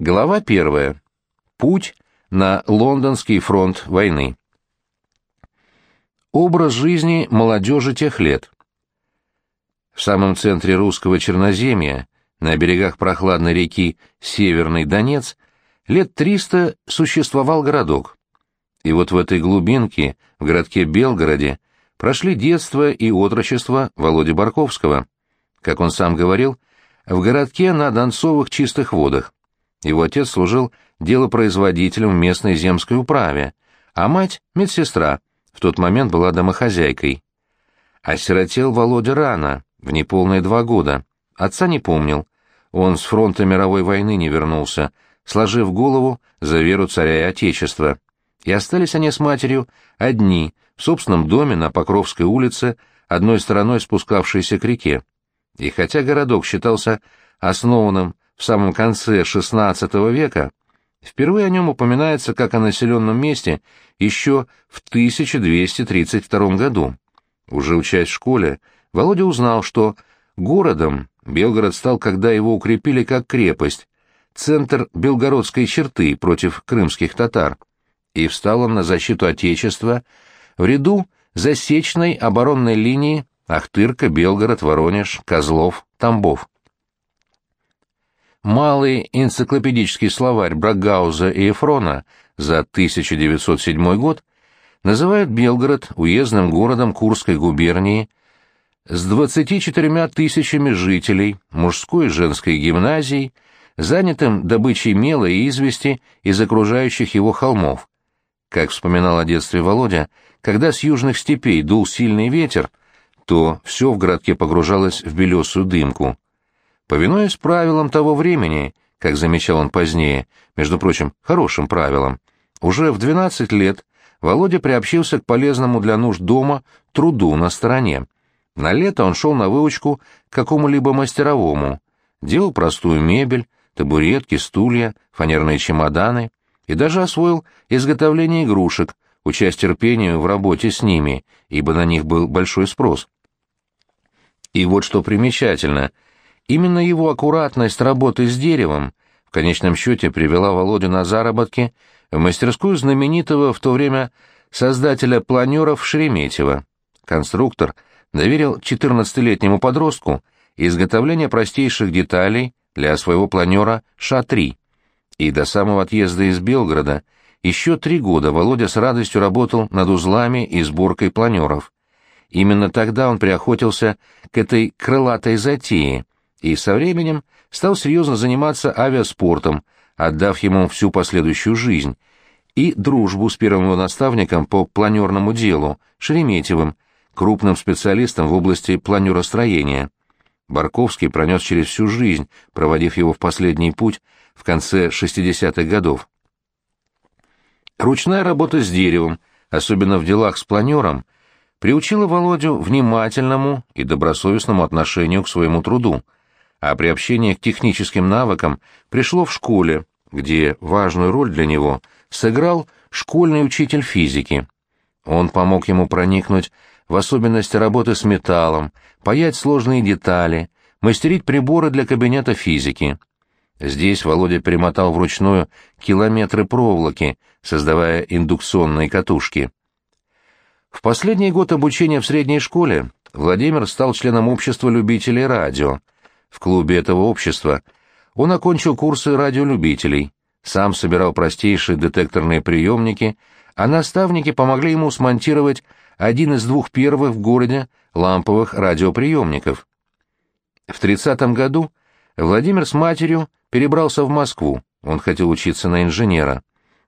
Глава первая. Путь на лондонский фронт войны. Образ жизни молодежи тех лет. В самом центре русского черноземья, на берегах прохладной реки Северный Донец, лет триста существовал городок. И вот в этой глубинке, в городке Белгороде, прошли детство и отрочество Володи Барковского. Как он сам говорил, в городке на Донцовых чистых водах. Его отец служил делопроизводителем в местной земской управе, а мать — медсестра, в тот момент была домохозяйкой. Осиротел Володя рано, в неполные два года. Отца не помнил. Он с фронта мировой войны не вернулся, сложив голову за веру царя и отечества. И остались они с матерью одни, в собственном доме на Покровской улице, одной стороной спускавшейся к реке. И хотя городок считался основанным в самом конце XVI века, впервые о нем упоминается как о населенном месте еще в 1232 году. Уже учась в школе, Володя узнал, что городом Белгород стал, когда его укрепили как крепость, центр белгородской черты против крымских татар, и встал он на защиту Отечества в ряду засечной оборонной линии Ахтырка, Белгород, Воронеж, Козлов, Тамбов. Малый энциклопедический словарь Брагауза и Эфрона за 1907 год называет Белгород уездным городом Курской губернии с 24 тысячами жителей, мужской и женской гимназией, занятым добычей мела и извести из окружающих его холмов. Как вспоминал о детстве Володя, когда с южных степей дул сильный ветер, то все в городке погружалось в белесую дымку. Повинуясь правилам того времени, как замечал он позднее, между прочим, хорошим правилам, уже в 12 лет Володя приобщился к полезному для нужд дома труду на стороне. На лето он шел на выучку к какому-либо мастеровому, делал простую мебель, табуретки, стулья, фанерные чемоданы и даже освоил изготовление игрушек, учась терпению в работе с ними, ибо на них был большой спрос. И вот что примечательно — Именно его аккуратность работы с деревом в конечном счете привела Володю на заработки в мастерскую знаменитого в то время создателя планеров Шереметьева. Конструктор доверил 14-летнему подростку изготовление простейших деталей для своего планера Ша-3. И до самого отъезда из Белгорода еще три года Володя с радостью работал над узлами и сборкой планеров. Именно тогда он приохотился к этой крылатой затее, и со временем стал серьезно заниматься авиаспортом, отдав ему всю последующую жизнь, и дружбу с первым его наставником по планерному делу, Шереметьевым, крупным специалистом в области планеростроения. Барковский пронес через всю жизнь, проводив его в последний путь в конце 60-х годов. Ручная работа с деревом, особенно в делах с планером, приучила Володю внимательному и добросовестному отношению к своему труду – а приобщение к техническим навыкам пришло в школе, где важную роль для него сыграл школьный учитель физики. Он помог ему проникнуть в особенности работы с металлом, паять сложные детали, мастерить приборы для кабинета физики. Здесь Володя перемотал вручную километры проволоки, создавая индукционные катушки. В последний год обучения в средней школе Владимир стал членом общества любителей радио, в клубе этого общества он окончил курсы радиолюбителей, сам собирал простейшие детекторные приемники, а наставники помогли ему смонтировать один из двух первых в городе ламповых радиоприемников. В 30 году Владимир с матерью перебрался в Москву, он хотел учиться на инженера.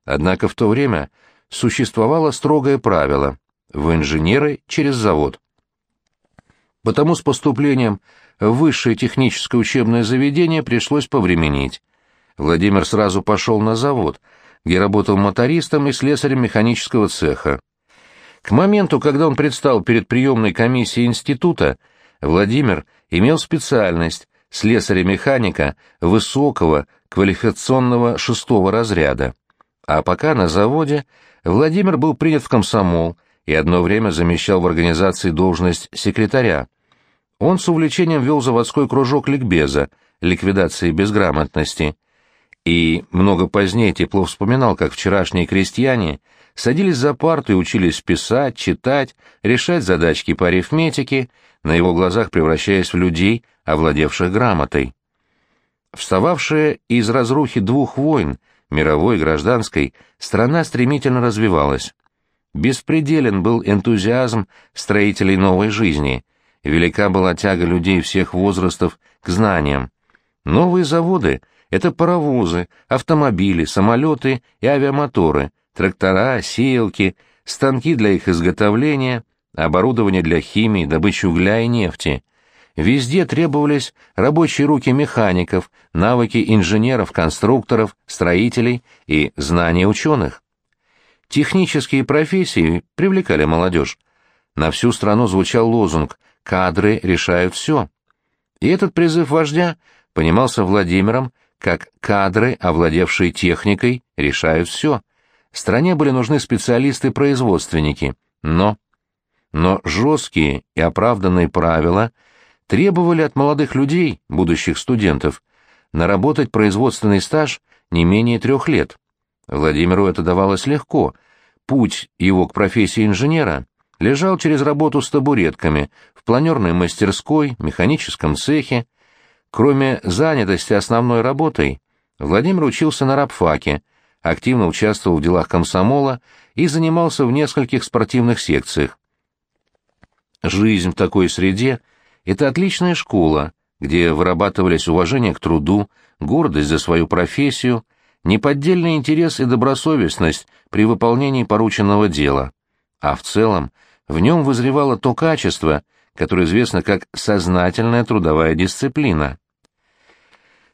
Однако в то время существовало строгое правило – в инженеры через завод. Потому с поступлением высшее техническое учебное заведение пришлось повременить. Владимир сразу пошел на завод, где работал мотористом и слесарем механического цеха. К моменту, когда он предстал перед приемной комиссией института, Владимир имел специальность слесаря-механика высокого квалификационного шестого разряда. А пока на заводе Владимир был принят в комсомол и одно время замещал в организации должность секретаря. Он с увлечением вел заводской кружок ликбеза, ликвидации безграмотности, И много позднее тепло вспоминал, как вчерашние крестьяне садились за парту и учились писать, читать, решать задачки по арифметике, на его глазах превращаясь в людей, овладевших грамотой. Встававшая из разрухи двух войн, мировой и гражданской, страна стремительно развивалась. Беспределен был энтузиазм строителей новой жизни, велика была тяга людей всех возрастов к знаниям. Новые заводы — это паровозы, автомобили, самолеты и авиамоторы, трактора, сеялки, станки для их изготовления, оборудование для химии, добычи угля и нефти. Везде требовались рабочие руки механиков, навыки инженеров, конструкторов, строителей и знания ученых. Технические профессии привлекали молодежь. На всю страну звучал лозунг «Кадры решают все». И этот призыв вождя понимался Владимиром как кадры, овладевшие техникой, решают все. Стране были нужны специалисты-производственники, но... Но жесткие и оправданные правила требовали от молодых людей, будущих студентов, наработать производственный стаж не менее трех лет. Владимиру это давалось легко. Путь его к профессии инженера лежал через работу с табуретками в планерной мастерской, механическом цехе. Кроме занятости основной работой, Владимир учился на рабфаке, активно участвовал в делах комсомола и занимался в нескольких спортивных секциях. Жизнь в такой среде — это отличная школа, где вырабатывались уважение к труду, гордость за свою профессию, неподдельный интерес и добросовестность при выполнении порученного дела. А в целом в нем вызревало то качество, которое известно как сознательная трудовая дисциплина.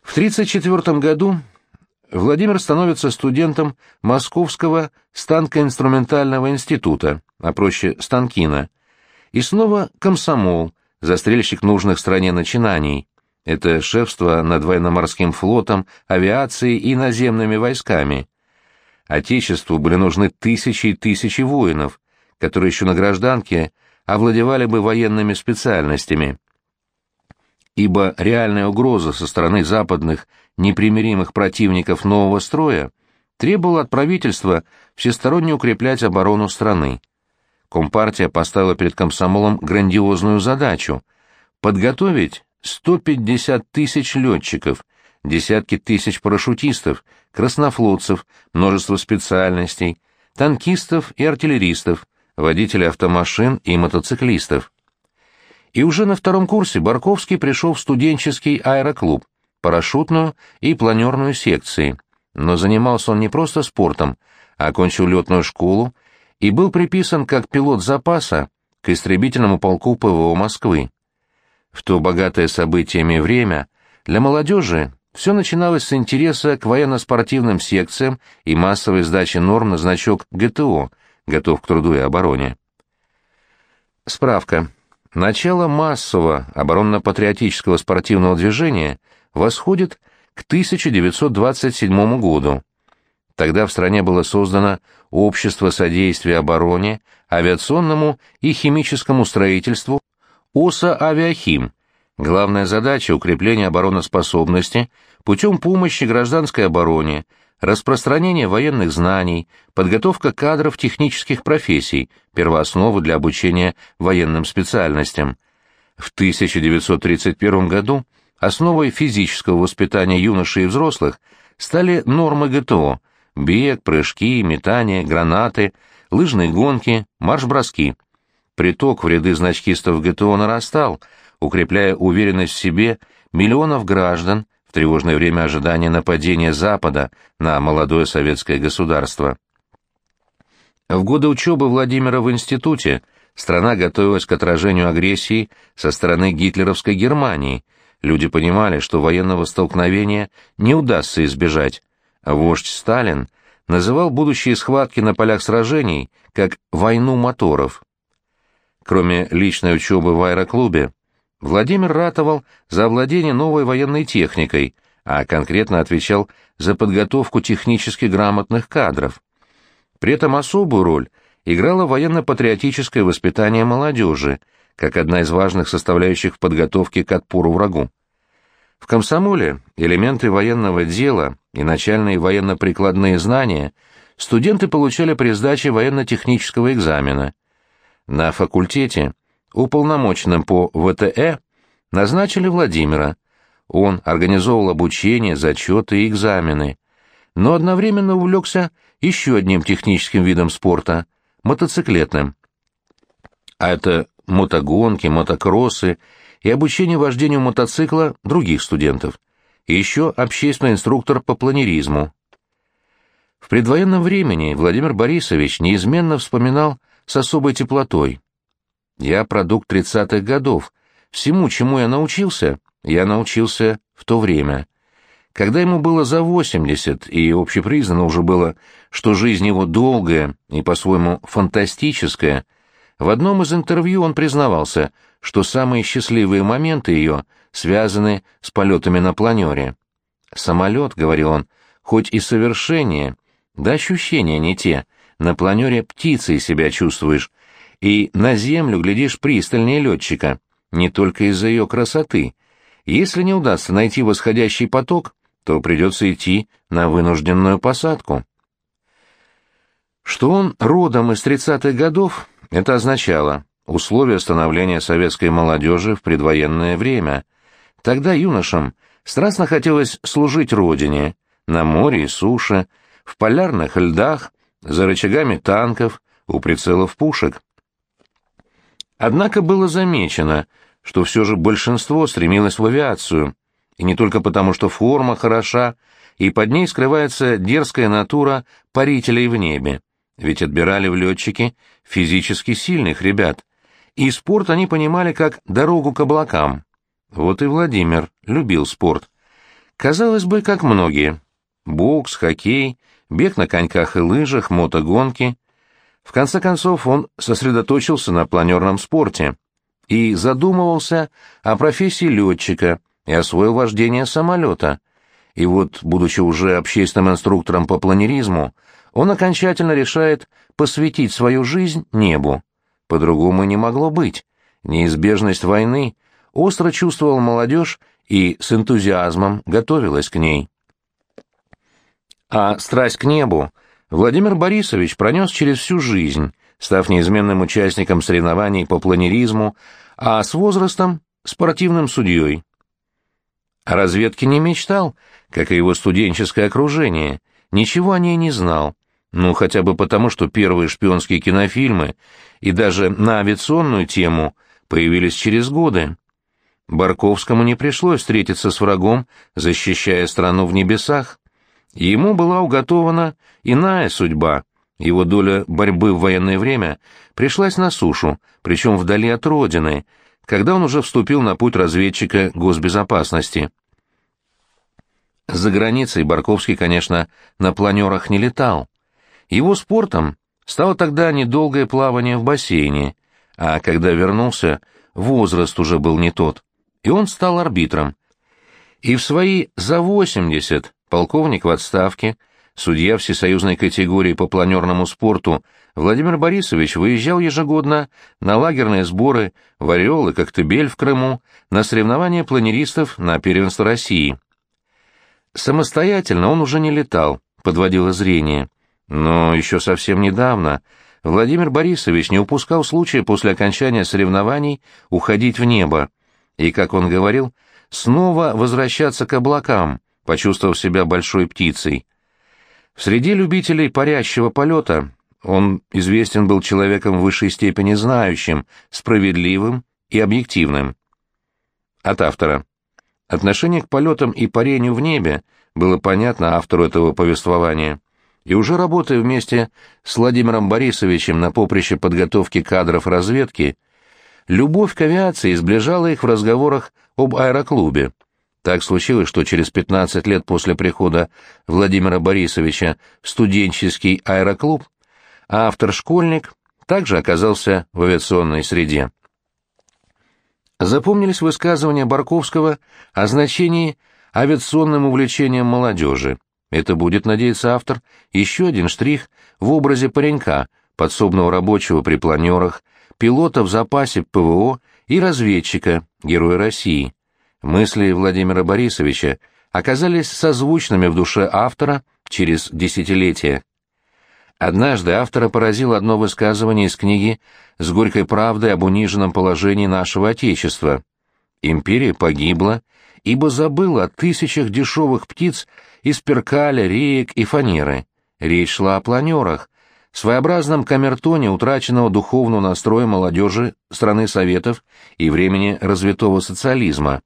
В 1934 году Владимир становится студентом Московского станкоинструментального института, а проще Станкина, и снова комсомол, застрельщик нужных стране начинаний. Это шефство над военно-морским флотом, авиацией и наземными войсками. Отечеству были нужны тысячи и тысячи воинов, которые еще на гражданке овладевали бы военными специальностями. Ибо реальная угроза со стороны западных непримиримых противников нового строя требовала от правительства всесторонне укреплять оборону страны. Компартия поставила перед комсомолом грандиозную задачу — подготовить 150 тысяч летчиков, десятки тысяч парашютистов, краснофлотцев, множество специальностей, танкистов и артиллеристов, водителей автомашин и мотоциклистов. И уже на втором курсе Барковский пришел в студенческий аэроклуб, парашютную и планерную секции. Но занимался он не просто спортом, а окончил летную школу и был приписан как пилот запаса к истребительному полку ПВО Москвы. В то богатое событиями время для молодежи все начиналось с интереса к военно-спортивным секциям и массовой сдачи норм на значок ГТО «Готов к труду и обороне». Справка. Начало массового оборонно-патриотического спортивного движения восходит к 1927 году. Тогда в стране было создано Общество содействия обороне, авиационному и химическому строительству ОСА «Авиахим». Главная задача – укрепление обороноспособности путем помощи гражданской обороне, распространение военных знаний, подготовка кадров технических профессий, первоосновы для обучения военным специальностям. В 1931 году основой физического воспитания юношей и взрослых стали нормы ГТО – Бег, прыжки, метание, гранаты, лыжные гонки, марш-броски. Приток в ряды значкистов ГТО нарастал, укрепляя уверенность в себе миллионов граждан тревожное время ожидания нападения Запада на молодое советское государство. В годы учебы Владимира в институте страна готовилась к отражению агрессии со стороны гитлеровской Германии. Люди понимали, что военного столкновения не удастся избежать, Вождь Сталин называл будущие схватки на полях сражений как «войну моторов». Кроме личной учебы в аэроклубе, Владимир ратовал за овладение новой военной техникой, а конкретно отвечал за подготовку технически грамотных кадров. При этом особую роль играло военно-патриотическое воспитание молодежи, как одна из важных составляющих подготовки к отпору врагу. В комсомоле элементы военного дела и начальные военно-прикладные знания студенты получали при сдаче военно-технического экзамена. На факультете уполномоченным по ВТЭ назначили Владимира. Он организовывал обучение, зачеты и экзамены, но одновременно увлекся еще одним техническим видом спорта – мотоциклетным. А это мотогонки, мотокроссы и обучение вождению мотоцикла других студентов. И еще общественный инструктор по планеризму. В предвоенном времени Владимир Борисович неизменно вспоминал с особой теплотой. «Я продукт тридцатых годов. Всему, чему я научился, я научился в то время». Когда ему было за 80, и общепризнано уже было, что жизнь его долгая и по-своему фантастическая, в одном из интервью он признавался, что самые счастливые моменты ее связаны с полетами на планере. «Самолет», — говорил он, — «хоть и совершеннее, да ощущения не те. На планере птицей себя чувствуешь, и на землю глядишь пристальнее летчика, не только из-за ее красоты. Если не удастся найти восходящий поток, то придется идти на вынужденную посадку». Что он родом из тридцатых годов, это означало условия становления советской молодежи в предвоенное время. Тогда юношам страстно хотелось служить родине, на море и суше, в полярных льдах, за рычагами танков, у прицелов пушек. Однако было замечено, что все же большинство стремилось в авиацию, и не только потому, что форма хороша, и под ней скрывается дерзкая натура парителей в небе. Ведь отбирали в летчики физически сильных ребят, и спорт они понимали как дорогу к облакам. Вот и Владимир любил спорт. Казалось бы, как многие. Бокс, хоккей, бег на коньках и лыжах, мотогонки. В конце концов он сосредоточился на планерном спорте и задумывался о профессии летчика и освоил вождение самолета. И вот, будучи уже общественным инструктором по планеризму, он окончательно решает посвятить свою жизнь небу. По-другому не могло быть. Неизбежность войны остро чувствовала молодежь и с энтузиазмом готовилась к ней. А страсть к небу Владимир Борисович пронес через всю жизнь, став неизменным участником соревнований по планеризму, а с возрастом – спортивным судьей. О разведке не мечтал, как и его студенческое окружение, ничего о ней не знал, ну, хотя бы потому, что первые шпионские кинофильмы и даже на авиационную тему появились через годы. Барковскому не пришлось встретиться с врагом, защищая страну в небесах. Ему была уготована иная судьба. Его доля борьбы в военное время пришлась на сушу, причем вдали от родины, когда он уже вступил на путь разведчика госбезопасности. За границей Барковский, конечно, на планерах не летал. Его спортом стало тогда недолгое плавание в бассейне, а когда вернулся, возраст уже был не тот, и он стал арбитром. И в свои за 80 полковник в отставке, судья всесоюзной категории по планерному спорту Владимир Борисович выезжал ежегодно на лагерные сборы в Орел и Коктебель в Крыму, на соревнования планеристов на первенство России. Самостоятельно он уже не летал, подводило зрение. Но еще совсем недавно Владимир Борисович не упускал случая после окончания соревнований уходить в небо и, как он говорил, снова возвращаться к облакам, почувствовав себя большой птицей. В среде любителей парящего полета он известен был человеком в высшей степени знающим, справедливым и объективным. От автора. Отношение к полетам и парению в небе было понятно автору этого повествования и уже работая вместе с Владимиром Борисовичем на поприще подготовки кадров разведки, любовь к авиации сближала их в разговорах об аэроклубе. Так случилось, что через 15 лет после прихода Владимира Борисовича в студенческий аэроклуб автор-школьник также оказался в авиационной среде. Запомнились высказывания Барковского о значении авиационным увлечением молодежи. Это будет, надеется автор, еще один штрих в образе паренька, подсобного рабочего при планерах, пилота в запасе ПВО и разведчика, героя России. Мысли Владимира Борисовича оказались созвучными в душе автора через десятилетия. Однажды автора поразило одно высказывание из книги «С горькой правдой об униженном положении нашего Отечества». Империя погибла, ибо забыла о тысячах дешевых птиц из перкаля, реек и фанеры. Речь шла о планерах, своеобразном камертоне утраченного духовного настроя молодежи страны Советов и времени развитого социализма.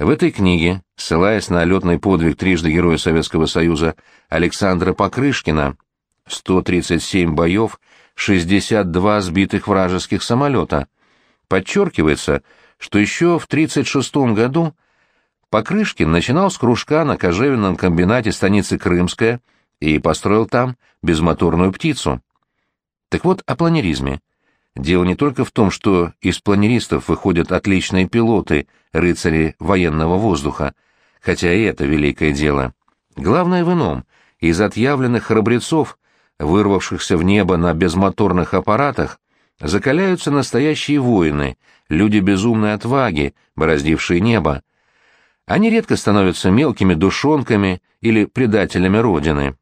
В этой книге, ссылаясь на летный подвиг трижды Героя Советского Союза Александра Покрышкина, 137 боев, 62 сбитых вражеских самолета, подчеркивается, что еще в 1936 году Покрышкин начинал с кружка на кожевенном комбинате станицы Крымская и построил там безмоторную птицу. Так вот о планеризме. Дело не только в том, что из планеристов выходят отличные пилоты, рыцари военного воздуха, хотя и это великое дело. Главное в ином. Из отъявленных храбрецов, вырвавшихся в небо на безмоторных аппаратах, закаляются настоящие воины, люди безумной отваги, бороздившие небо. Они редко становятся мелкими душонками или предателями Родины.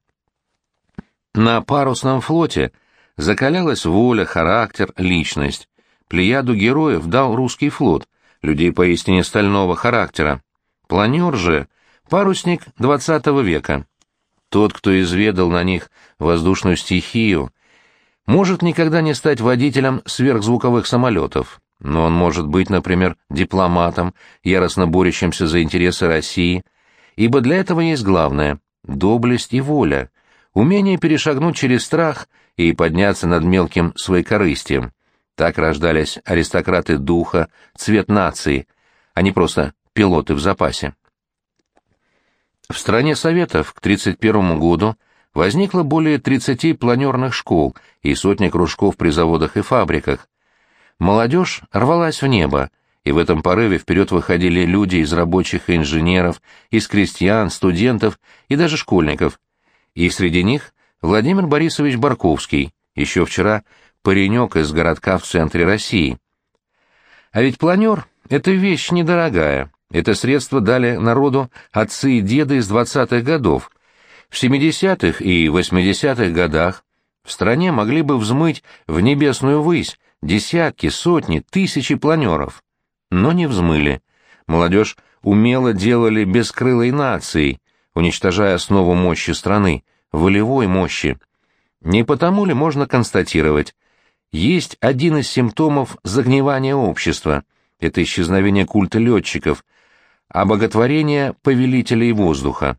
На парусном флоте закалялась воля, характер, личность. Плеяду героев дал русский флот, людей поистине стального характера. Планер же — парусник XX века. Тот, кто изведал на них воздушную стихию, может никогда не стать водителем сверхзвуковых самолетов, но он может быть, например, дипломатом, яростно борющимся за интересы России, ибо для этого есть главное — доблесть и воля, умение перешагнуть через страх и подняться над мелким своекорыстием. Так рождались аристократы духа, цвет нации, а не просто пилоты в запасе. В стране Советов к 1931 году возникло более 30 планерных школ и сотни кружков при заводах и фабриках. Молодежь рвалась в небо, и в этом порыве вперед выходили люди из рабочих и инженеров, из крестьян, студентов и даже школьников. И среди них Владимир Борисович Барковский, еще вчера паренек из городка в центре России. А ведь планер — это вещь недорогая. Это средство дали народу отцы и деды из 20-х годов, в 70-х и 80-х годах в стране могли бы взмыть в небесную высь десятки, сотни, тысячи планеров. Но не взмыли. Молодежь умело делали бескрылой нацией, уничтожая основу мощи страны, волевой мощи. Не потому ли можно констатировать, есть один из симптомов загнивания общества — это исчезновение культа летчиков, обоготворение повелителей воздуха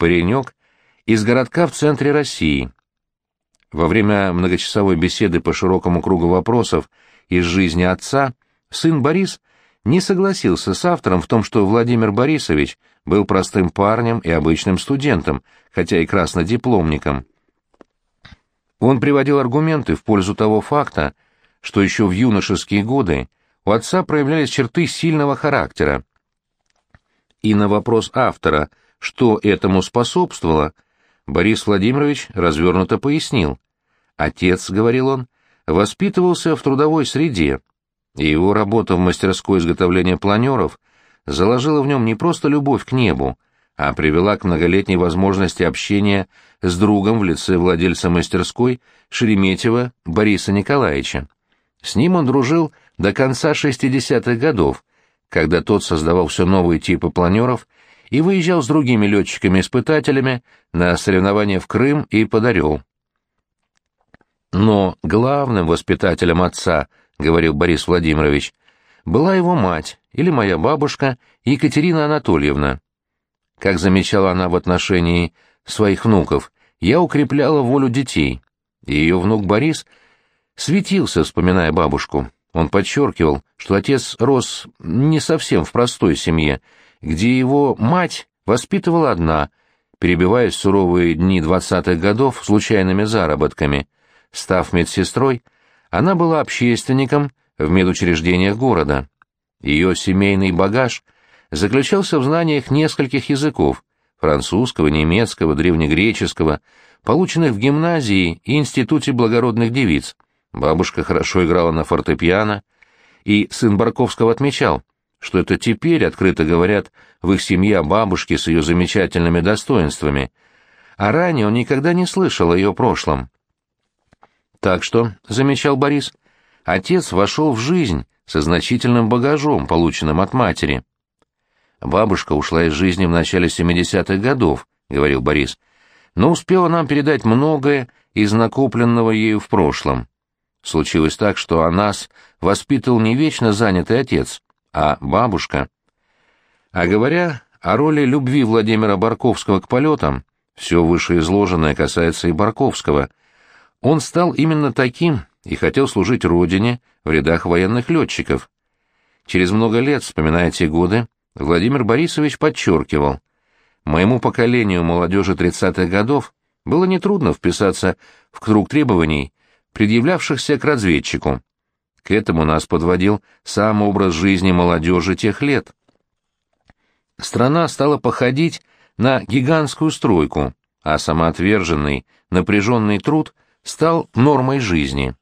паренек из городка в центре России. Во время многочасовой беседы по широкому кругу вопросов из жизни отца сын Борис не согласился с автором в том, что Владимир Борисович был простым парнем и обычным студентом, хотя и краснодипломником. Он приводил аргументы в пользу того факта, что еще в юношеские годы у отца проявлялись черты сильного характера. И на вопрос автора – что этому способствовало, Борис Владимирович развернуто пояснил. Отец, — говорил он, — воспитывался в трудовой среде, и его работа в мастерской изготовления планеров заложила в нем не просто любовь к небу, а привела к многолетней возможности общения с другом в лице владельца мастерской Шереметьева Бориса Николаевича. С ним он дружил до конца 60-х годов, когда тот создавал все новые типы планеров и выезжал с другими летчиками-испытателями на соревнования в Крым и под Орел. Но главным воспитателем отца, говорил Борис Владимирович, была его мать или моя бабушка Екатерина Анатольевна. Как замечала она в отношении своих внуков, я укрепляла волю детей. Ее внук Борис светился, вспоминая бабушку. Он подчеркивал, что отец рос не совсем в простой семье, где его мать воспитывала одна, перебиваясь суровые дни двадцатых годов случайными заработками. Став медсестрой, она была общественником в медучреждениях города. Ее семейный багаж заключался в знаниях нескольких языков – французского, немецкого, древнегреческого, полученных в гимназии и институте благородных девиц. Бабушка хорошо играла на фортепиано, и сын Барковского отмечал, что это теперь открыто говорят в их семье о бабушке с ее замечательными достоинствами, а ранее он никогда не слышал о ее прошлом. Так что, — замечал Борис, — отец вошел в жизнь со значительным багажом, полученным от матери. Бабушка ушла из жизни в начале 70-х годов, — говорил Борис, — но успела нам передать многое из накопленного ею в прошлом. Случилось так, что о нас воспитывал не вечно занятый отец, а бабушка. А говоря о роли любви Владимира Барковского к полетам, все вышеизложенное касается и Барковского. Он стал именно таким и хотел служить родине в рядах военных летчиков. Через много лет, вспоминая те годы, Владимир Борисович подчеркивал, «Моему поколению молодежи 30-х годов было нетрудно вписаться в круг требований, предъявлявшихся к разведчику. К этому нас подводил сам образ жизни молодежи тех лет. Страна стала походить на гигантскую стройку, а самоотверженный, напряженный труд стал нормой жизни.